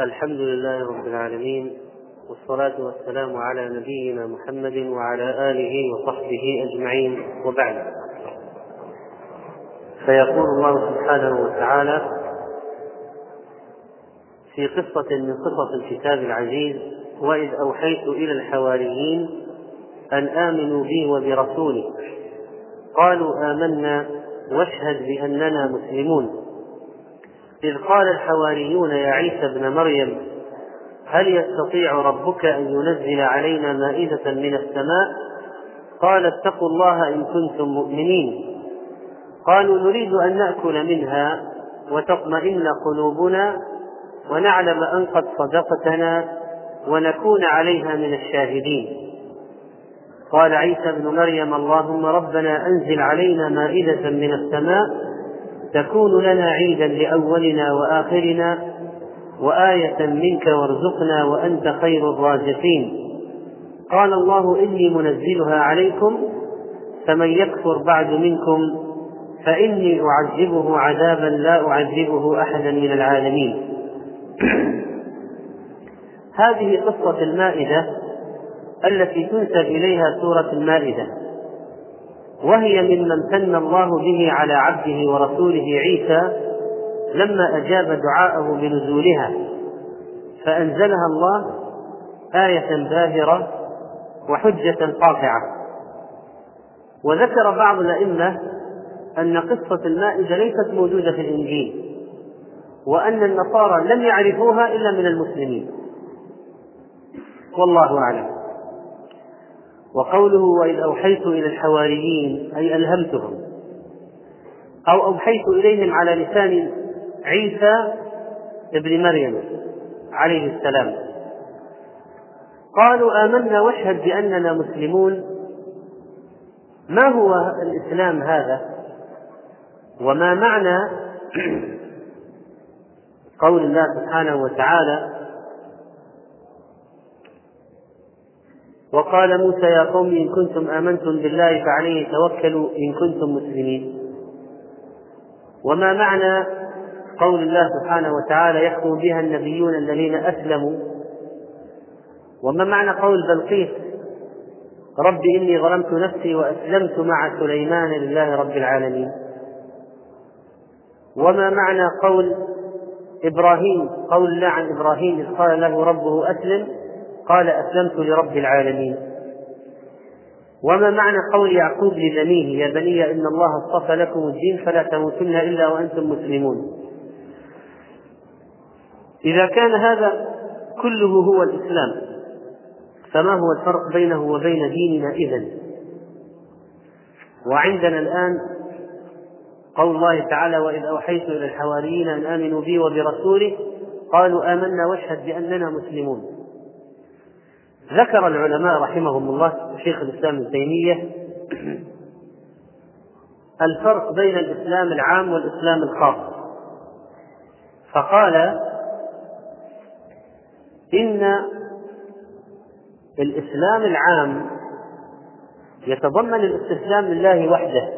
الحمد لله رب العالمين والصلاة والسلام على نبينا محمد وعلى آله وصحبه أجمعين وبعد. فيقول الله سبحانه وتعالى في قصة من قصص الكتاب العزيز وإذ أوحيت إلى الحواريين أن آمنوا بي وبرسولي. قالوا آمنا واشهد بأننا مسلمون. إذ قال الحواريون يا عيسى ابن مريم هل يستطيع ربك أن ينزل علينا مائدة من السماء؟ قال اتقوا الله إن كنتم مؤمنين. قالوا نريد أن نأكل منها وتطمئن قلوبنا ونعلم أن قد صدقتنا ونكون عليها من الشاهدين. قال عيسى ابن مريم اللهم ربنا أنزل علينا مائدة من السماء تكون لنا عيدا لأولنا وآخرنا وآية منك وارزقنا وأنت خير الرازقين. قال الله إني منزلها عليكم فمن يكفر بعد منكم فإني أعذبه عذابا لا أعذبه أحدا من العالمين. هذه قصة المائدة التي تنسب إليها سورة المائدة. وهي مما امتن الله به على عبده ورسوله عيسى لما أجاب دعاءه بنزولها فأنزلها الله آية باهرة وحجة قاطعة. وذكر بعض الأئمة أن قصة المائدة ليست موجودة في الإنجيل وأن النصارى لم يعرفوها إلا من المسلمين. والله أعلم. وقوله وإذ أوحيت إلى الحواريين أي ألهمتهم. أو أوحيت إليهم على لسان عيسى ابن مريم عليه السلام. قالوا آمنا واشهد بأننا مسلمون. ما هو الإسلام هذا؟ وما معنى قول الله سبحانه وتعالى وقال موسى يا قوم إن كنتم آمنتم بالله فعليه توكلوا إن كنتم مسلمين. وما معنى قول الله سبحانه وتعالى يحكم بها النبيون الذين أسلموا؟ وما معنى قول بلقيس رب إني ظلمت نفسي وأسلمت مع سليمان لله رب العالمين؟ وما معنى قول إبراهيم قول الله عن إبراهيم إذ قال له ربه أسلم؟ قال أسلمت لرب العالمين. وما معنى قول يعقوب لبنيه يا بني إن الله اصطفى لكم الدين فلا تموتن إلا وأنتم مسلمون. إذا كان هذا كله هو الإسلام فما هو الفرق بينه وبين ديننا إذن؟ وعندنا الآن قول الله تعالى وإذ أوحيت إلى الحواريين أن آمنوا بي وبرسوله قالوا آمنا واشهد بأننا مسلمون. ذكر العلماء رحمهم الله شيخ الإسلام ابن تيمية الفرق بين الإسلام العام والإسلام الخاص. فقال إن الإسلام العام يتضمن الاستسلام لله وحده.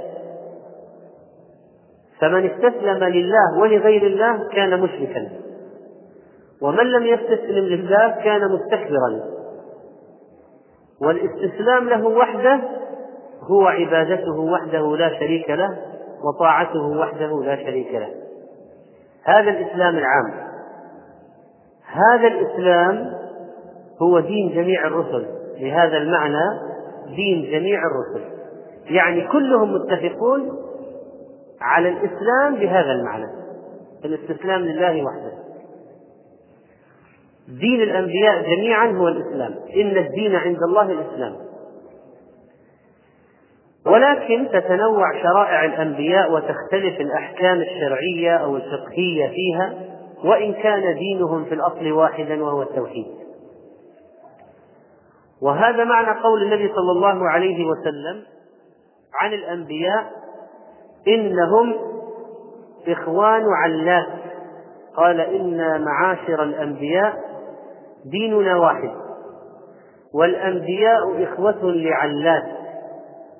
فمن استسلم لله ولغير الله كان مشركا. ومن لم يستسلم لله كان مستكبرا. والاستسلام له وحده هو عبادته وحده لا شريك له وطاعته وحده لا شريك له. هذا الإسلام العام. هذا الإسلام هو دين جميع الرسل. بهذا المعنى دين جميع الرسل. يعني كلهم متفقون على الإسلام بهذا المعنى. الاستسلام لله وحده. دين الأنبياء جميعا هو الإسلام. إن الدين عند الله الإسلام. ولكن تتنوع شرائع الأنبياء وتختلف الأحكام الشرعية أو الفقهية فيها وإن كان دينهم في الأصل واحدا وهو التوحيد. وهذا معنى قول النبي صلى الله عليه وسلم عن الأنبياء إنهم إخوان علات قال إنا معاشر الأنبياء ديننا واحد. والأنبياء إخوة لعلات.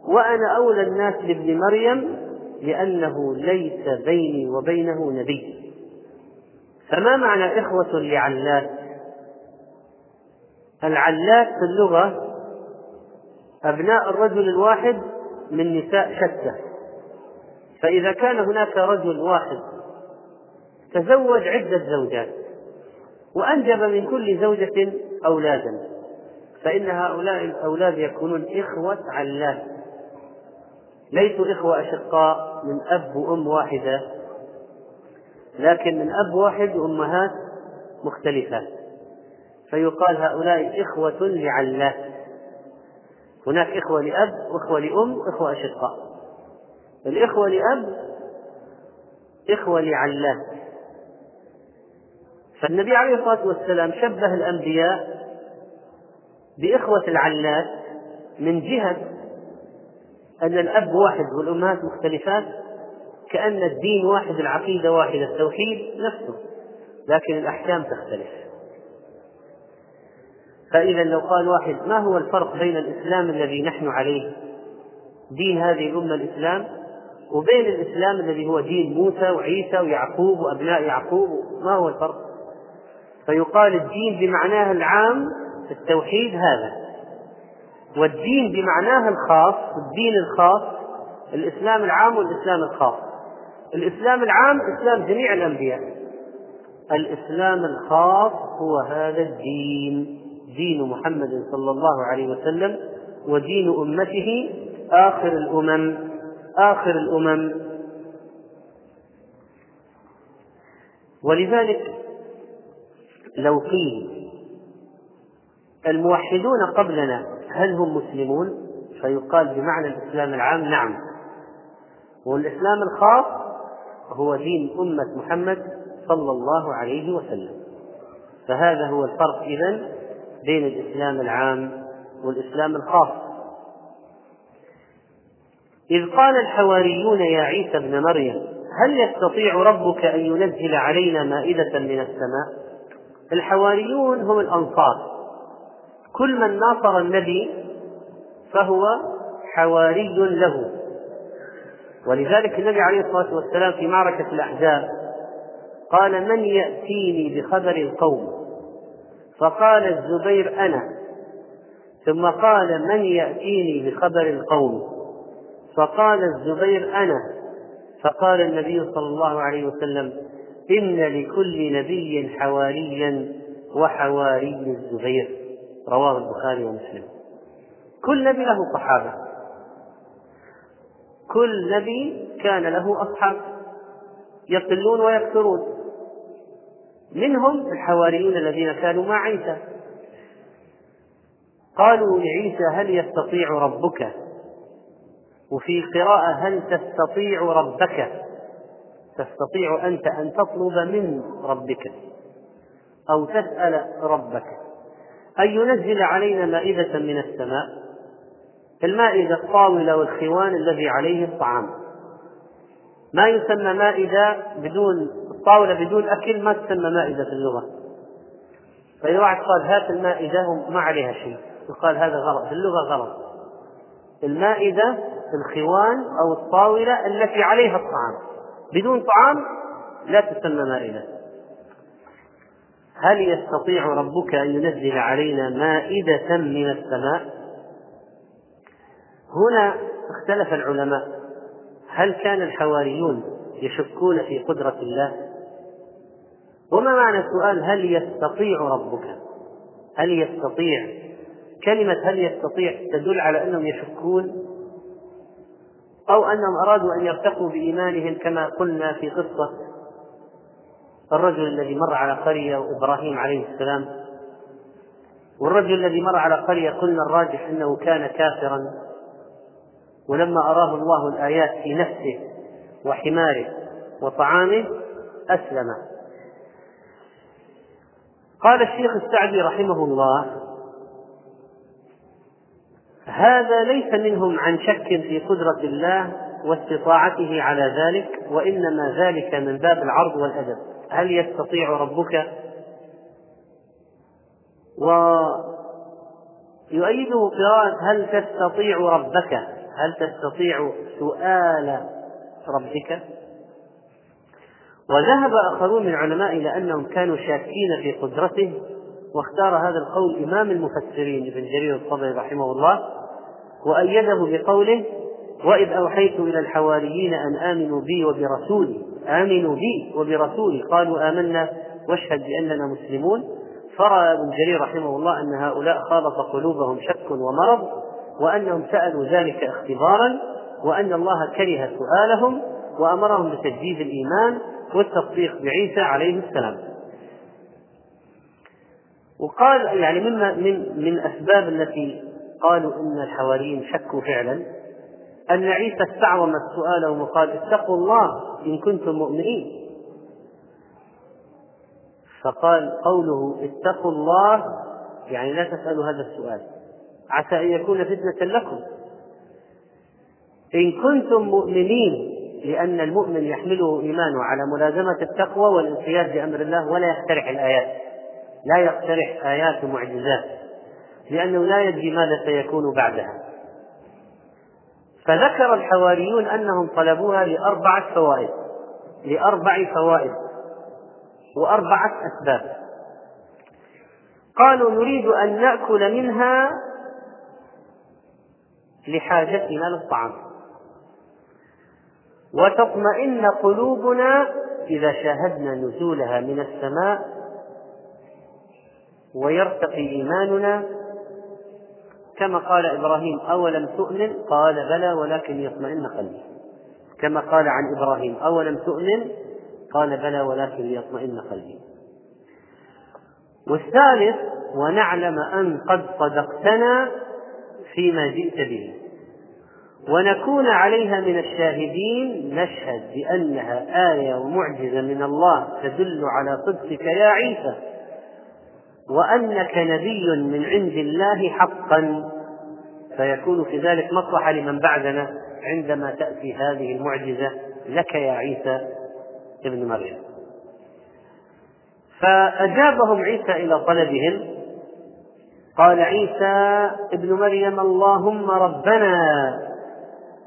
وأنا أولى الناس بابن مريم لأنه ليس بيني وبينه نبي. فما معنى إخوة لعلات؟ العلات في اللغة أبناء الرجل الواحد من نساء شتى. فإذا كان هناك رجل واحد تزوج عدة زوجات. وأنجب من كل زوجة أولادا. فإن هؤلاء الأولاد يكونون إخوة علات ليسوا إخوة أشقاء من أب وأم واحدة لكن من أب واحد وأمهات مختلفات فيقال هؤلاء إخوة لعلات هناك إخوة لأب وإخوة لأم وإخوة أشقاء. الإخوة لأب إخوة لعلات فالنبي عليه الصلاة والسلام شبه الأنبياء بإخوة العلات من جهة أن الأب واحد والأمهات مختلفات كأن الدين واحد العقيدة واحدة التوحيد نفسه لكن الأحكام تختلف فإذا لو قال واحد ما هو الفرق بين الإسلام الذي نحن عليه دين هذه الأمة الإسلام وبين الإسلام الذي هو دين موسى وعيسى ويعقوب وأبناء يعقوب ما هو الفرق؟ فيقال الدين بمعناه العام التوحيد هذا. والدين بمعناه الخاص الدين الخاص الإسلام العام والإسلام الخاص. الإسلام العام إسلام جميع الأنبياء. الإسلام الخاص هو هذا الدين. دين محمد صلى الله عليه وسلم ودين أمته آخر الأمم. آخر الأمم. ولذلك لو قيل الموحدون قبلنا هل هم مسلمون؟ فيقال بمعنى الإسلام العام نعم. والإسلام الخاص هو دين أمة محمد صلى الله عليه وسلم. فهذا هو الفرق إذن بين الإسلام العام والإسلام الخاص. إذ قال الحواريون يا عيسى ابن مريم هل يستطيع ربك أن ينزل علينا مائدة من السماء؟ الحواريون هم الأنصار. كل من ناصر النبي فهو حواري له. ولذلك النبي عليه الصلاة والسلام في معركة الأحزاب قال من يأتيني بخبر القوم؟ فقال الزبير أنا. ثم قال من يأتيني بخبر القوم؟ فقال الزبير أنا. فقال النبي صلى الله عليه وسلم إن لكل نبي حواريا وحواري الزبير. رواه البخاري ومسلم. كل نبي له صحابة. كل نبي كان له أصحاب. يقلون ويكثرون. منهم الحواريون الذين كانوا مع عيسى. قالوا لعيسى هل يستطيع ربك؟ وفي قراءة هل تستطيع ربك؟ تستطيع أنت أن تطلب من ربك أو تسأل ربك. أن ينزل علينا مائدة من السماء المائدة الطاولة والخوان الذي عليه الطعام. ما يسمى مائدة بدون الطاولة بدون أكل ما تسمى مائدة في اللغة. فإذا واحد قال هات المائدة ما عليها شيء. يقال هذا غلط في اللغة غلط. المائدة الخوان أو الطاولة التي عليها الطعام. بدون طعام لا تسمى مائدة هل يستطيع ربك أن ينزل علينا مائدة من السماء؟ هنا اختلف العلماء. هل كان الحواريون يشكون في قدرة الله؟ وما معنى السؤال هل يستطيع ربك؟ هل يستطيع؟ كلمة هل يستطيع تدل على أنهم يشكون؟ أو أنهم أرادوا أن يرتقوا بإيمانهم كما قلنا في قصة الرجل الذي مر على قرية وإبراهيم عليه السلام. والرجل الذي مر على قرية قلنا الراجح أنه كان كافرا. ولما أراه الله الآيات في نفسه وحماره وطعامه أسلم. قال الشيخ السعدي رحمه الله هذا ليس منهم عن شك في قدرة الله واستطاعته على ذلك وإنما ذلك من باب العرض والأدب. هل يستطيع ربك؟ ويؤيده قراءة هل تستطيع ربك؟ هل تستطيع سؤال ربك؟ وذهب آخرون من العلماء إلى أنهم كانوا شاكين في قدرته واختار هذا القول إمام المفسرين ابن جرير الطبري رحمه الله وأيده بقوله وإذ أوحيت إلى الحواريين أن آمنوا بي وبرسولي آمنوا بي وبرسولي قالوا آمنا واشهد بأننا مسلمون. فرأى ابن جرير رحمه الله أن هؤلاء خالط قلوبهم شك ومرض وأنهم سألوا ذلك اختبارا وأن الله كره سؤالهم وأمرهم بتجديد الإيمان والتصديق بعيسى عليه السلام. وقال يعني مما من من الأسباب التي قالوا إن الحواريين شكوا فعلا أن عيسى استعظم سؤالهم وقال اتقوا الله إن كنتم مؤمنين. فقال قوله اتقوا الله يعني لا تسألوا هذا السؤال عسى أن يكون فتنة لكم. إن كنتم مؤمنين لأن المؤمن يحمله إيمانه على ملازمة التقوى والانقياد بأمر الله ولا يقترح الآيات. لا يقترح آيات ومعجزات لأنه لا يدري ماذا سيكون بعدها. فذكر الحواريون أنهم طلبوها لأربعة فوائد لأربع فوائد وأربعة أسباب. قالوا نريد أن نأكل منها لحاجتنا للطعام. وتطمئن قلوبنا إذا شاهدنا نزولها من السماء ويرتقي إيماننا كما قال إبراهيم أولم تؤمن؟ قال بلى ولكن يطمئن قلبي. كما قال عن إبراهيم أولم تؤمن؟ قال بلى ولكن ليطمئن قلبي. والثالث ونعلم أن قد صدقتنا فيما جئت به. ونكون عليها من الشاهدين نشهد بأنها آية ومعجزة من الله تدل على صدقك يا عيسى. وأنك نبي من عند الله حقا. فيكون في ذلك مصلحة لمن بعدنا عندما تأتي هذه المعجزة لك يا عيسى ابن مريم. فأجابهم عيسى إلى طلبهم قال عيسى ابن مريم اللهم ربنا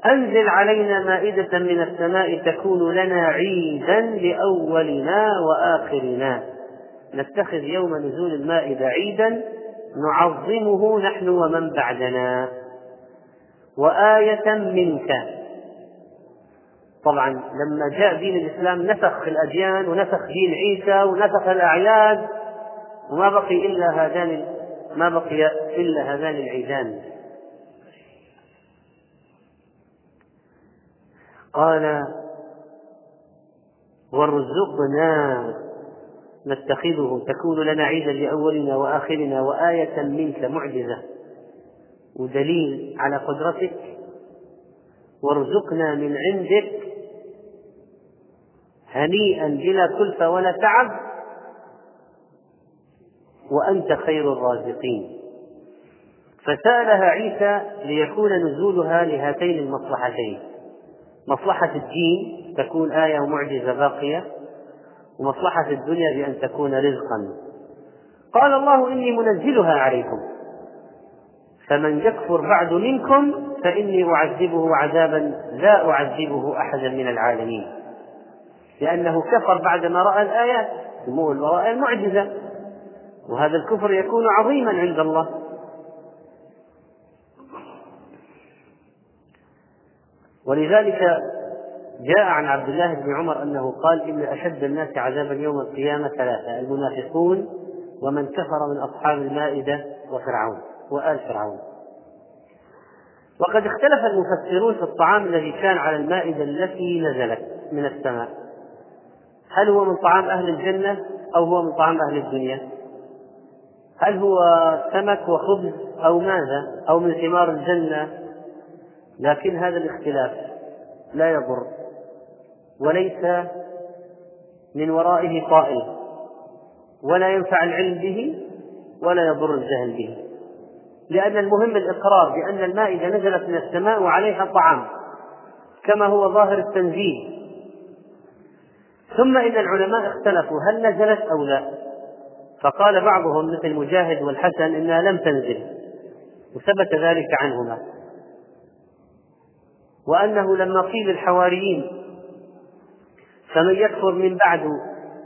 أنزل علينا مائدة من السماء تكون لنا عيدا لأولنا وآخرنا. نتخذ يوم نزول المائدة عيدا نعظمه نحن ومن بعدنا. وآية منك. طبعا لما جاء دين الإسلام نسخ الأديان ونسخ دين عيسى ونسخ الأعياد وما بقي إلا هذان ما بقي إلا هذان العيدان. قال وارزقنا نتخذه تكون لنا عيدا لأولنا وآخرنا وآية منك معجزة. ودليل على قدرتك. وارزقنا من عندك هنيئا بلا كلفة ولا تعب. وأنت خير الرازقين. فسألها عيسى ليكون نزولها لهاتين المصلحتين. مصلحة الدين تكون آية ومعجزة باقية. ومصلحة الدنيا بأن تكون رزقا. قال الله إني منزلها عليكم. فمن يكفر بعد منكم فإني أعذبه عذابا لا أعذبه أحدا من العالمين. لأنه كفر بعدما رأى الآيات ورأى المعجزة. وهذا الكفر يكون عظيما عند الله. ولذلك جاء عن عبد الله بن عمر أنه قال إن أشد الناس عذابا يوم القيامة ثلاثة المنافقون ومن كفر من أصحاب المائدة وفرعون وآل فرعون. وقد اختلف المفسرون في الطعام الذي كان على المائدة التي نزلت من السماء. هل هو من طعام أهل الجنة أو هو من طعام أهل الدنيا؟ هل هو سمك وخبز أو ماذا؟ أو من ثمار الجنة؟ لكن هذا الاختلاف لا يضر. وليس من ورائه طائل ولا ينفع العلم به ولا يضر الجهل به. لأن المهم الإقرار بأن المائدة نزلت من السماء وعليها طعام كما هو ظاهر التنزيل ثم إن العلماء اختلفوا هل نزلت أو لا. فقال بعضهم مثل مجاهد والحسن إنها لم تنزل وثبت ذلك عنهما. وأنه لما قيل الحواريين فمن يكفر من بعد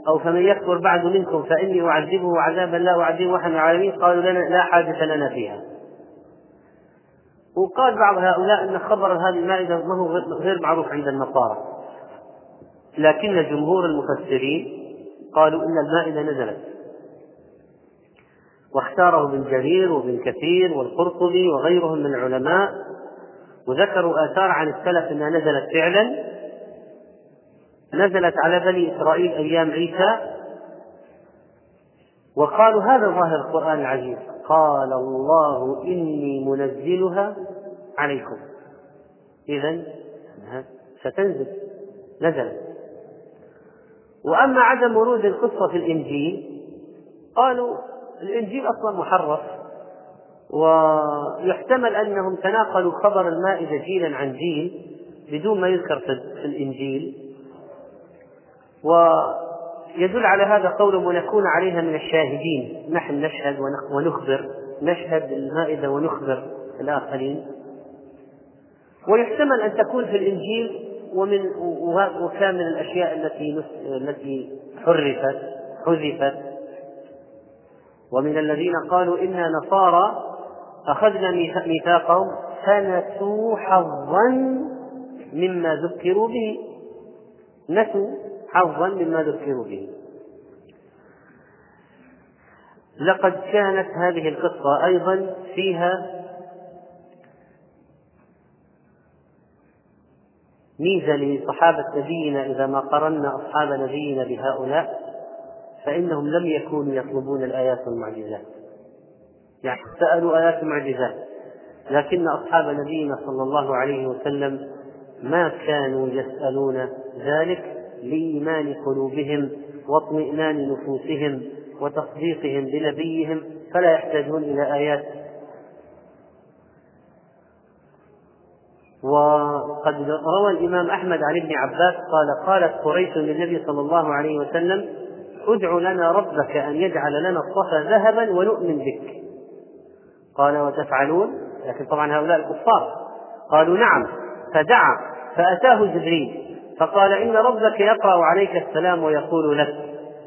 أو فمن يكفر بعد منكم فإني أعذبه عذابا لا أعذبه أحد العالمين قالوا لنا لا حاجة لنا فيها. وقال بعض هؤلاء أن خبر هذه المائدة ما هو غير معروف عند النصارى. لكن جمهور المفسرين قالوا إن المائدة نزلت. واختاره ابن جرير وابن كثير والقرطبي وغيرهم من العلماء وذكروا آثار عن السلف أنها نزلت فعلا. نزلت على بني إسرائيل أيام عيسى وقالوا هذا ظاهر القرآن العزيز قال الله إني منزلها عليكم. إذا ستنزل نزلت. وأما عدم ورود القصة في الإنجيل قالوا الإنجيل أصلا محرف ويحتمل أنهم تناقلوا خبر المائدة جيلا عن جيل بدون ما يذكر في الإنجيل. ويدل على هذا قول ونكون عليها من الشاهدين. نحن نشهد ونخبر. نشهد المائدة ونخبر الآخرين. ويحتمل أن تكون في الإنجيل ومن وكان من الأشياء التي التي حرفت حذفت. ومن الذين قالوا إنا نصارى أخذنا ميثاقهم فنسوا حظا مما ذكروا به. نسوا. حظا مما ذكروا به. لقد كانت هذه القصة أيضا فيها ميزة لصحابة نبينا إذا ما قرنا أصحاب نبينا بهؤلاء فإنهم لم يكونوا يطلبون الآيات والمعجزات يعني سألوا آيات ومعجزات لكن أصحاب نبينا صلى الله عليه وسلم ما كانوا يسألون ذلك لإيمان قلوبهم واطمئنان نفوسهم وتصديقهم بنبيهم فلا يحتاجون إلى آيات. وقد روى الإمام أحمد عن ابن عباس قال قالت قريش للنبي صلى الله عليه وسلم ادع لنا ربك أن يجعل لنا الصفا ذهبا ونؤمن بك. قال وتفعلون؟ لكن طبعا هؤلاء الكفار. قالوا نعم. فدعا فأتاه جبريل. فقال إن ربك يقرأ عليك السلام ويقول لك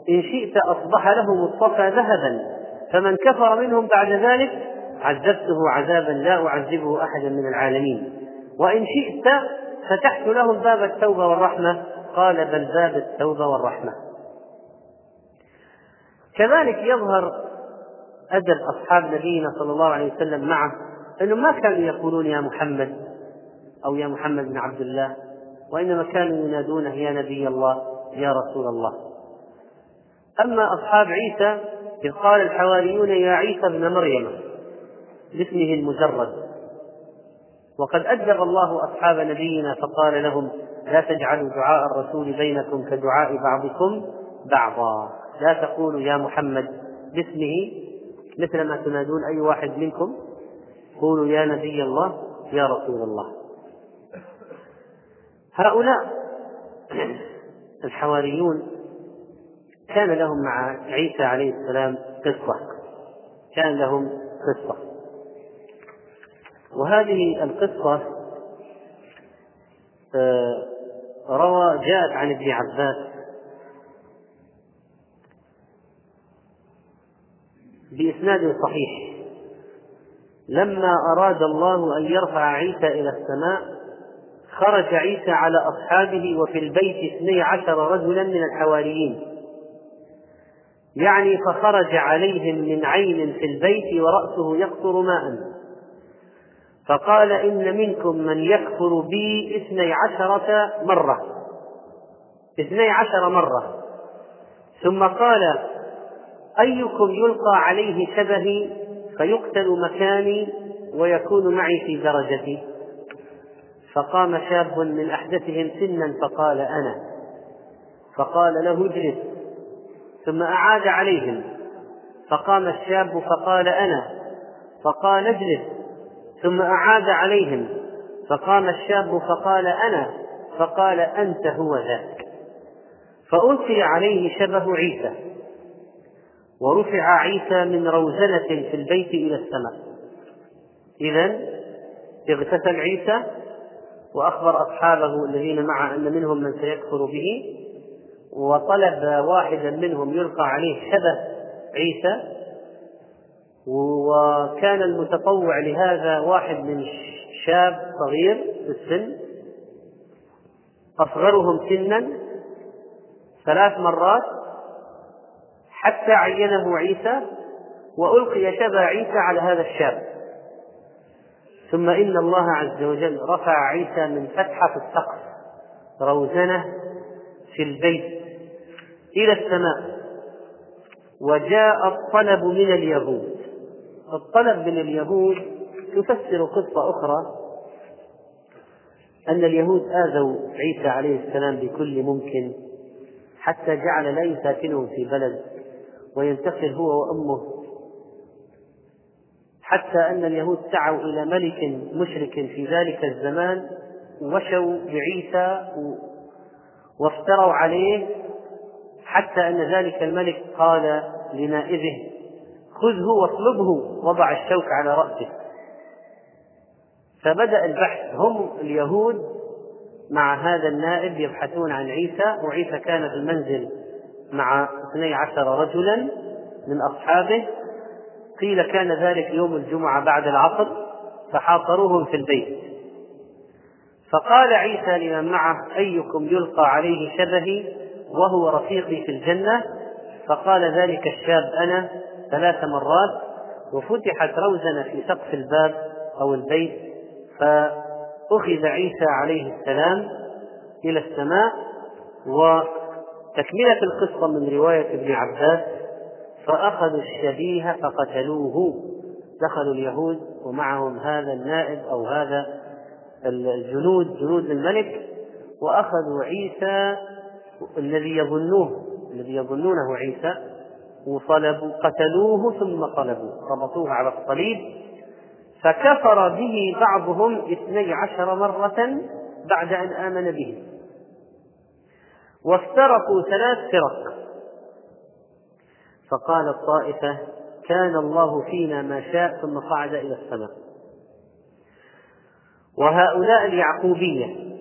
إن شئت أصبح لهم الصفا ذهبا فمن كفر منهم بعد ذلك عذبته عذابا لا أعذبه أحدا من العالمين. وإن شئت فتحت لهم باب التوبة والرحمة. قال بل باب التوبة والرحمة. كذلك يظهر أدب أصحاب نبينا صلى الله عليه وسلم معه أنهم ما كانوا يقولون يا محمد أو يا محمد بن عبد الله. وإنما كانوا ينادونه يا نبي الله يا رسول الله. أما أصحاب عيسى إذ قال الحواريون يا عيسى ابن مريم باسمه المجرد. وقد أدب الله أصحاب نبينا فقال لهم لا تجعلوا دعاء الرسول بينكم كدعاء بعضكم بعضا. لا تقولوا يا محمد باسمه مثل ما تنادون أي واحد منكم. قولوا يا نبي الله يا رسول الله. هؤلاء الحواريون كان لهم مع عيسى عليه السلام قصة. كان لهم قصة. وهذه القصة آه، روى جاءت عن ابن عباس بإسناد صحيح. لما أراد الله أن يرفع عيسى إلى السماء خرج عيسى على أصحابه وفي البيت اثني عشر رجلا من الحواريين. يعني فخرج عليهم من عين في البيت ورأسه يقطر ماء. فقال إن منكم من يكفر بي اثني عشرة مرة. اثني عشر مرة. ثم قال أيكم يلقى عليه شبهي فيقتل مكاني ويكون معي في درجتي. فقام شاب من أحدثهم سنا فقال أنا. فقال له اجلس. ثم أعاد عليهم. فقام الشاب فقال أنا. فقال اجلس. ثم أعاد عليهم. فقام الشاب فقال أنا. فقال أنت هو ذاك. فألقي عليه شبه عيسى. ورفع عيسى من روزنة في البيت إلى السماء. إذا اغتسل عيسى وأخبر أصحابه الذين معه أن منهم من سيكفر به وطلب واحدا منهم يلقى عليه شبه عيسى. وكان المتطوع لهذا واحد من شاب صغير في السن أصغرهم سنا ثلاث مرات حتى عينه عيسى وألقي شبه عيسى على هذا الشاب. ثم إن الله عز وجل رفع عيسى من فتحة السقف روزنة في البيت إلى السماء وجاء الطلب من اليهود. الطلب من اليهود تفسر قصة أخرى أن اليهود آذوا عيسى عليه السلام بكل ممكن حتى جعل لا يساكنهم في بلد وينتقل هو وأمه حتى أن اليهود سعوا إلى ملك مشرك في ذلك الزمان وشوا بعيسى وافتروا عليه حتى أن ذلك الملك قال لنائبه خذه واطلبه وضع الشوك على رأسه. فبدأ البحث. هم اليهود مع هذا النائب يبحثون عن عيسى وعيسى كان في المنزل مع اثني عشر رجلا من أصحابه. قيل كان ذلك يوم الجمعة بعد العصر فحاصروهم في البيت. فقال عيسى لمن معه أيكم يلقى عليه شبهي وهو رفيقي في الجنة؟ فقال ذلك الشاب أنا ثلاث مرات وفتحت روزنة في سقف الباب أو البيت فأخذ عيسى عليه السلام إلى السماء. وتكملة القصة من رواية ابن عباس فأخذوا الشبيه فقتلوه. دخلوا اليهود ومعهم هذا النائب أو هذا الجنود جنود الملك. وأخذوا عيسى الذي يظنوه الذي يظنونه عيسى وصلبوا قتلوه ثم صلبوه ربطوه على الصليب فكفر به بعضهم اثني عشر مرة بعد أن آمن به. وافترقوا ثلاث فرق. فقال الطائفة كان الله فينا ما شاء ثم صعد إلى السماء. وهؤلاء اليعقوبية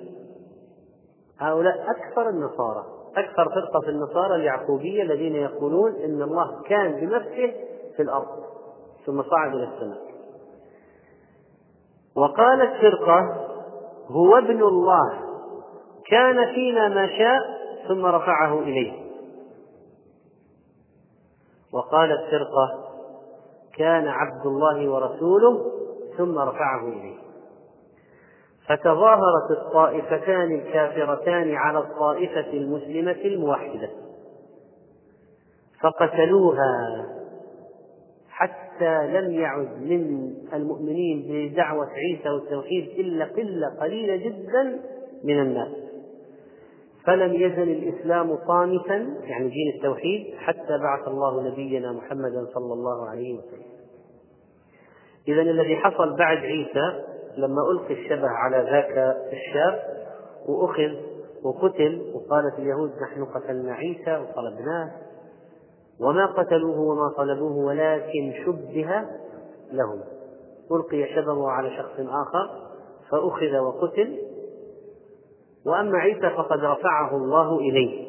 هؤلاء أكثر النصارى أكثر فرقة في النصارى اليعقوبية الذين يقولون إن الله كان بنفسه في الأرض ثم صعد إلى السماء. وقالت فرقة هو ابن الله كان فينا ما شاء ثم رفعه إليه. وقالت فرقة كان عبد الله ورسوله ثم رفعه إليه. فتظاهرت الطائفتان الكافرتان على الطائفة المسلمة الموحدة. فقتلوها حتى لم يعد من المؤمنين بدعوة عيسى والتوحيد إلا قلة قليلة جدا من الناس. فلم يزل الإسلام صامتا يعني دين التوحيد حتى بعث الله نبينا محمدا صلى الله عليه وسلم. إذا الذي حصل بعد عيسى لما ألقي الشبه على ذاك الشاب وأخذ وقتل وقالت اليهود نحن قتلنا عيسى وطلبناه وما قتلوه وما طلبوه ولكن شبه لهم. ألقي شبهه على شخص آخر فأخذ وقتل وأما عيسى فقد رفعه الله إليه.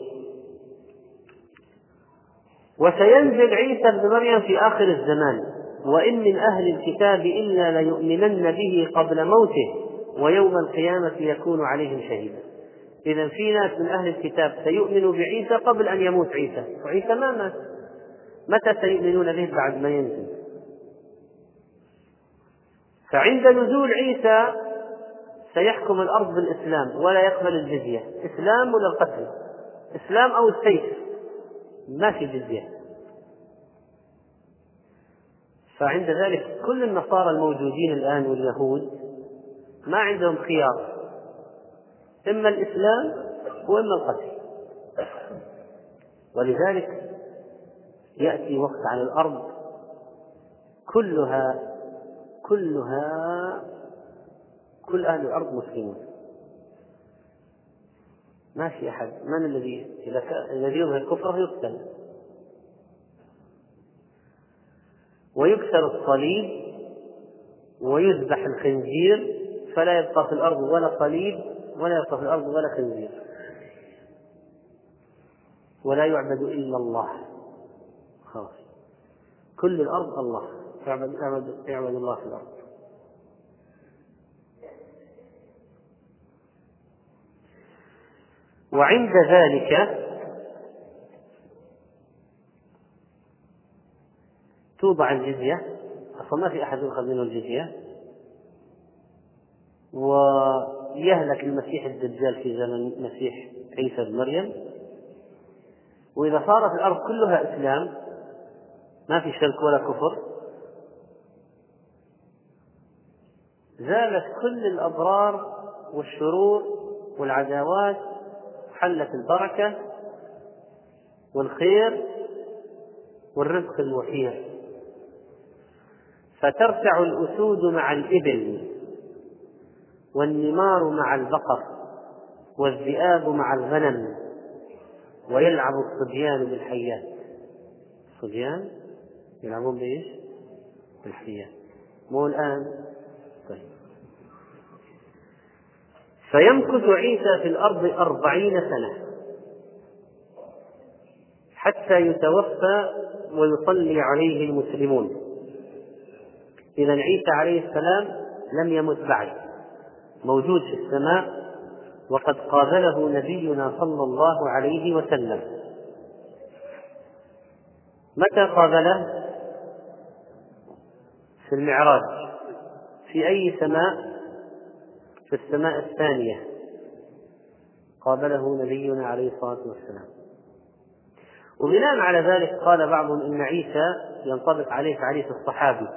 وسينزل عيسى ابن مريم في آخر الزمان وإن من أهل الكتاب إلا ليؤمنن به قبل موته ويوم القيامة يكون عليهم شهيدا. إذا في ناس من أهل الكتاب سيؤمنوا بعيسى قبل أن يموت عيسى وعيسى ما مات. متى سيؤمنون به؟ بعد ما ينزل. فعند نزول عيسى سيحكم الأرض بالإسلام ولا يقبل الجزية. إسلام ولا القتل؟ إسلام أو السيف؟ ما في جزية فعند ذلك كل النصارى الموجودين الآن واليهود ما عندهم خيار. إما الإسلام وإما القتل. ولذلك يأتي وقت على الأرض كلها كلها كل أهل الأرض مسلمون. ما في أحد من الذي إذا الذي يظهر كفره يقتل. ويكسر الصليب ويذبح الخنزير فلا يبقى في الأرض ولا صليب ولا يبقى في الأرض ولا خنزير. ولا يعبد إلا الله. خلاص. كل الأرض الله. يعبد, يعبد, يعبد الله في الأرض. وعند ذلك توضع الجزية أصلا ما في أحد يؤخذ منه الجزية ويهلك المسيح الدجال في زمن المسيح عيسى بن مريم. وإذا صارت الأرض كلها إسلام ما في شرك ولا كفر زالت كل الأضرار والشرور والعداوات حلت البركة والخير والرزق الوفير فترتع الأسود مع الإبل والنمار مع البقر والذئاب مع الغنم ويلعب الصبيان بالحيات. الصبيان يلعبون بإيش؟ بالحيات. مو الآن. فيمكث عيسى في الأرض أربعين سنة حتى يتوفى ويصلي عليه المسلمون. إذا عيسى عليه السلام لم يمت بعد. موجود في السماء وقد قابله نبينا صلى الله عليه وسلم. متى قابله؟ في المعراج. في أي سماء؟ في السماء الثانية قابله نبينا عليه الصلاة والسلام. وبناء على ذلك قال بعضهم إن عيسى ينطبق عليه تعريف الصحابي.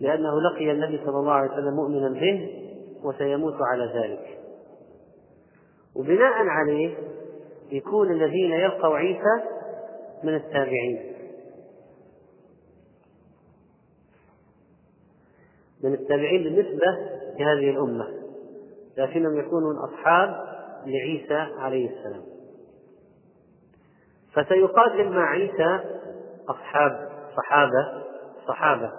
لأنه لقي النبي صلى الله عليه وسلم مؤمنا به وسيموت على ذلك. وبناء عليه يكون الذين يلقوا عيسى من التابعين. من التابعين بالنسبة لهذه الأمة لكنهم يكونون أصحاب لعيسى عليه السلام. فسيقاتل مع عيسى أصحاب صحابة صحابة.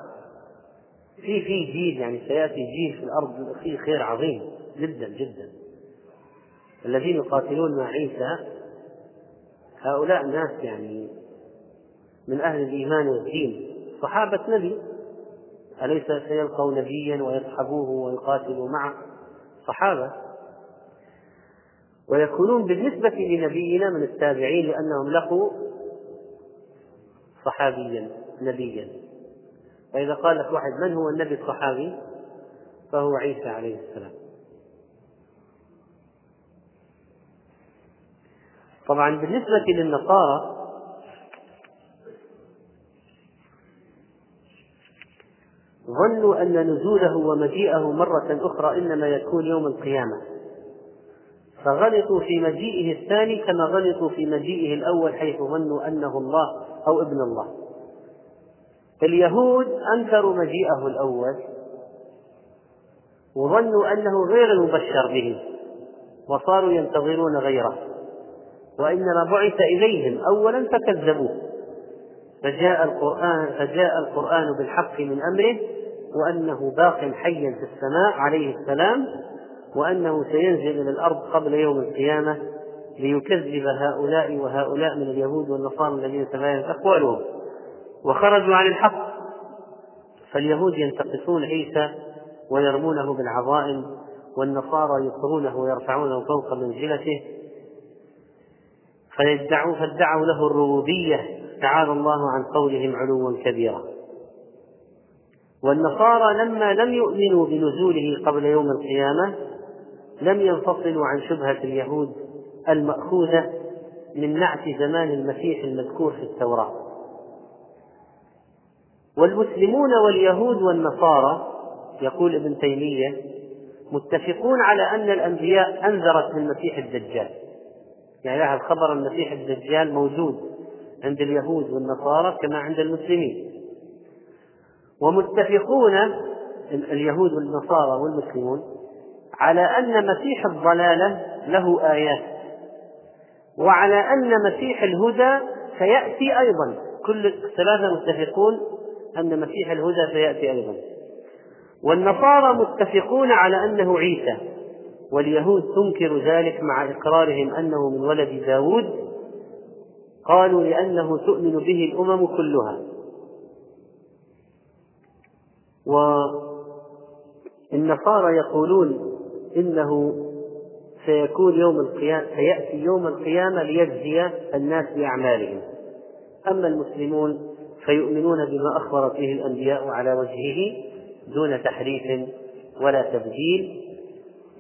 في في جيل يعني سيأتي جيل في الأرض فيه خير عظيم جدا جدا. الذين يقاتلون مع عيسى هؤلاء ناس يعني من أهل الإيمان والدين. صحابة نبي. أليس سيلقوا نبيا ويصحبوه ويقاتلوا معه؟ صحابة. ويكونون بالنسبة لنبينا من التابعين لأنهم لقوا صحابيا نبيا. فإذا قال لك واحد من هو النبي الصحابي؟ فهو عيسى عليه السلام. طبعا بالنسبة للنصارى ظنوا أن نزوله ومجيئه مرة أخرى إنما يكون يوم القيامة. فغلطوا في مجيئه الثاني كما غلطوا في مجيئه الأول حيث ظنوا أنه الله أو ابن الله. اليهود أنكروا مجيئه الأول وظنوا أنه غير المبشر به وصاروا ينتظرون غيره. وإنما بعث إليهم أولا فكذبوه. فجاء القرآن فجاء القرآن بالحق من أمره وأنه باق حيا في السماء عليه السلام وأنه سينزل إلى الأرض قبل يوم القيامة ليكذب هؤلاء وهؤلاء من اليهود والنصارى الذين تباينت أقوالهم. وخرجوا عن الحق. فاليهود ينتقصون عيسى ويرمونه بالعظائم والنصارى يكرونه ويرفعونه فوق منزلته فيدعوا فادعوا له الربوبية. تعالى الله عن قولهم علوا كبيرا. والنصارى لما لم يؤمنوا بنزوله قبل يوم القيامة لم ينفصلوا عن شبهة اليهود المأخوذة من نعت زمان المسيح المذكور في التوراة. والمسلمون واليهود والنصارى يقول ابن تيمية متفقون على أن الأنبياء أنذرت بالمسيح الدجال. يعني هذا خبر المسيح الدجال موجود. عند اليهود والنصارى كما عند المسلمين. ومتفقون اليهود والنصارى والمسلمون على أن مسيح الضلالة له آيات. وعلى أن مسيح الهدى سيأتي أيضا. كل الثلاثة متفقون أن مسيح الهدى سيأتي أيضا. والنصارى متفقون على أنه عيسى. واليهود تنكر ذلك مع إقرارهم أنه من ولد داود. قالوا لأنه تؤمن به الأمم كلها. والنصارى يقولون إنه سيكون يوم القيامة سيأتي يوم القيامة ليجزي الناس بأعمالهم. أما المسلمون فيؤمنون بما أخبرت به الأنبياء على وجهه دون تحريف ولا تبديل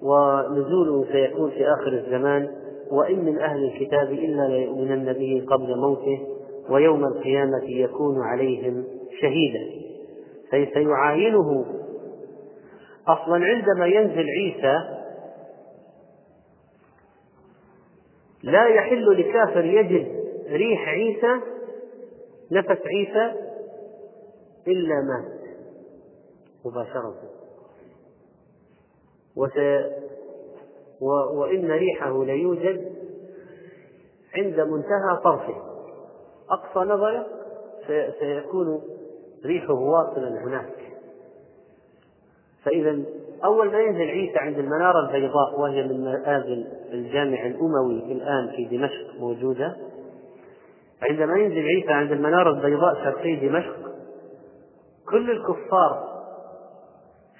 ونزوله سيكون في آخر الزمان وإن من أهل الكتاب إلا ليؤمنن به قبل موته ويوم القيامة يكون عليهم شهيدا فسيعاينه أصلا عندما ينزل عيسى لا يحل لكافر يجد ريح عيسى نفس عيسى إلا مات مباشرة وس. وإن ريحه ليوجد عند منتهى طرفه. أقصى نظرة سيكون ريحه واصلا هناك. فإذا أول ما ينزل عيسى عند المنارة البيضاء وهي من مآذن الجامع الأموي الآن في دمشق موجودة عندما ينزل عيسى عند المنارة البيضاء شرقي دمشق كل الكفار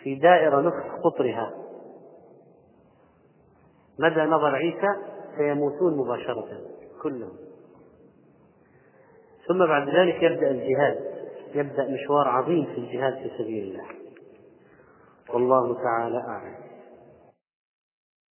في دائرة نصف قطرها مدى نظر عيسى سيموتون مباشرة كلهم. ثم بعد ذلك يبدأ الجهاد يبدأ مشوار عظيم في الجهاد في سبيل الله. والله تعالى أعلم.